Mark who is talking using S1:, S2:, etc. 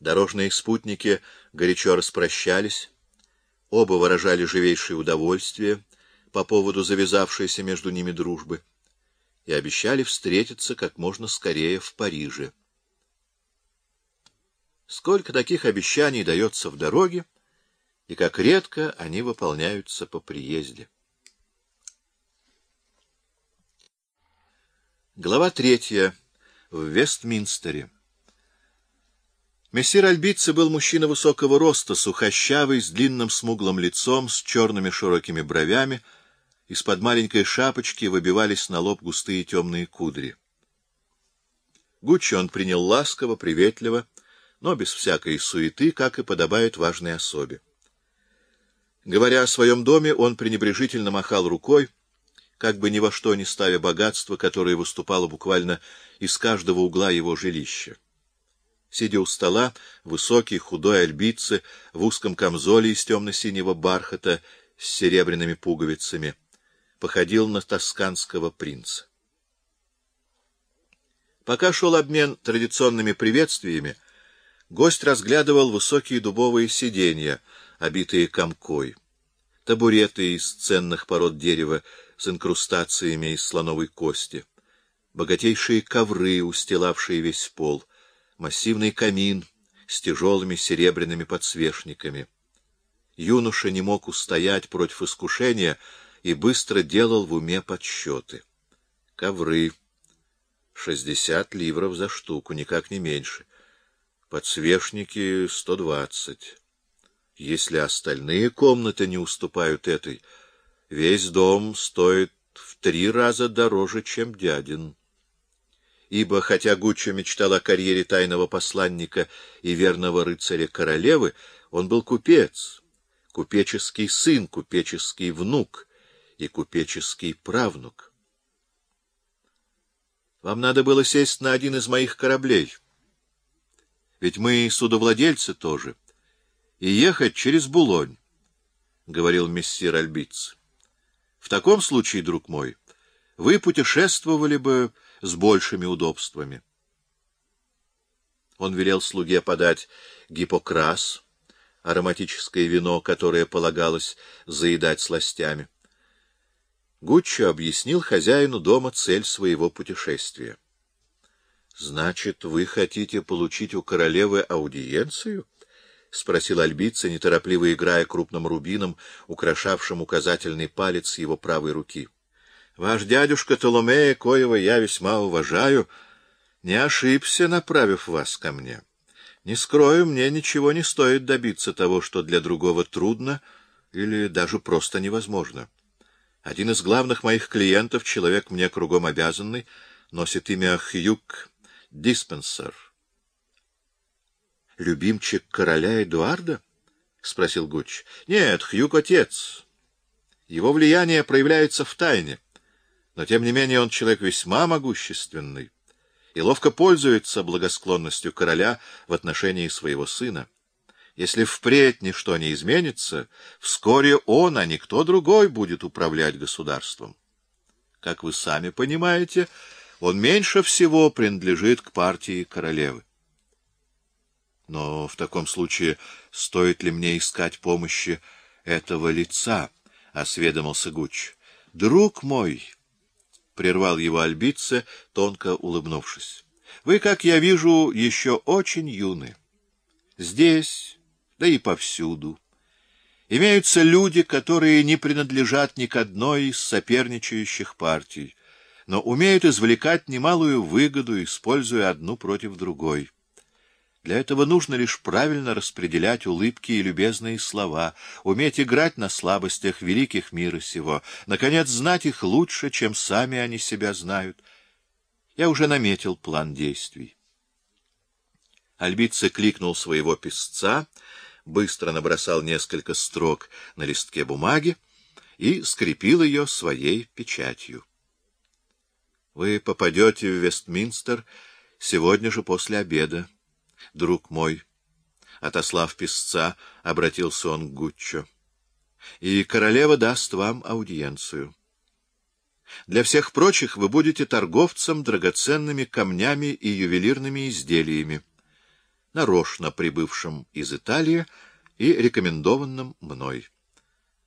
S1: Дорожные спутники горячо распрощались, оба выражали живейшее удовольствие по поводу завязавшейся между ними дружбы и обещали встретиться как можно скорее в Париже. Сколько таких обещаний дается в дороге, и как редко они выполняются по приезде. Глава третья. В Вестминстере. Мессир Альбице был мужчина высокого роста, сухощавый, с длинным смуглым лицом, с черными широкими бровями — из-под маленькой шапочки выбивались на лоб густые темные кудри. Гуччи он принял ласково, приветливо, но без всякой суеты, как и подобает важной особе. Говоря о своем доме, он пренебрежительно махал рукой, как бы ни во что не ставя богатство, которое выступало буквально из каждого угла его жилища. Сидя у стола, высокий, худой альбицы в узком камзоле из темно-синего бархата с серебряными пуговицами — походил на тосканского принца. Пока шел обмен традиционными приветствиями, гость разглядывал высокие дубовые сиденья, обитые комкой, табуреты из ценных пород дерева с инкрустациями из слоновой кости, богатейшие ковры, устилавшие весь пол, массивный камин с тяжелыми серебряными подсвечниками. Юноша не мог устоять против искушения — и быстро делал в уме подсчеты. Ковры. Шестьдесят ливров за штуку, никак не меньше. Подсвечники — сто двадцать. Если остальные комнаты не уступают этой, весь дом стоит в три раза дороже, чем дядин. Ибо, хотя Гуччо мечтал о карьере тайного посланника и верного рыцаря королевы, он был купец, купеческий сын, купеческий внук — и купеческий правнук. Вам надо было сесть на один из моих кораблей. Ведь мы судовладельцы тоже. И ехать через Булонь, — говорил мессир Альбиц. В таком случае, друг мой, вы путешествовали бы с большими удобствами. Он велел слуге подать гипокрас, ароматическое вино, которое полагалось заедать сластями. Гуччо объяснил хозяину дома цель своего путешествия. — Значит, вы хотите получить у королевы аудиенцию? — спросил Альбица, неторопливо играя крупным рубином, украшавшим указательный палец его правой руки. — Ваш дядюшка Толомея, коего я весьма уважаю, не ошибся, направив вас ко мне. Не скрою, мне ничего не стоит добиться того, что для другого трудно или даже просто невозможно. — один из главных моих клиентов, человек мне кругом обязанный, носит имя Хьюк Диспенсер. «Любимчик короля Эдуарда?» — спросил Гуч. «Нет, Хьюк — отец. Его влияние проявляется в тайне, но, тем не менее, он человек весьма могущественный и ловко пользуется благосклонностью короля в отношении своего сына. Если впредь ничто не изменится, вскоре он, а никто другой, будет управлять государством. Как вы сами понимаете, он меньше всего принадлежит к партии королевы. Но в таком случае стоит ли мне искать помощи этого лица? — осведомился Гуч. — Друг мой, — прервал его Альбице, тонко улыбнувшись, — вы, как я вижу, еще очень юны. Здесь да и повсюду. Имеются люди, которые не принадлежат ни к одной из соперничающих партий, но умеют извлекать немалую выгоду, используя одну против другой. Для этого нужно лишь правильно распределять улыбки и любезные слова, уметь играть на слабостях великих мира сего, наконец, знать их лучше, чем сами они себя знают. Я уже наметил план действий. Альбице кликнул своего писца — быстро набросал несколько строк на листке бумаги и скрепил ее своей печатью. Вы попадете в Вестминстер сегодня же после обеда, друг мой. Отослав писца, обратился он к Гуччо. И королева даст вам аудиенцию. Для всех прочих вы будете торговцем драгоценными камнями и ювелирными изделиями. нарочно прибывшим из Италии и рекомендованным мной.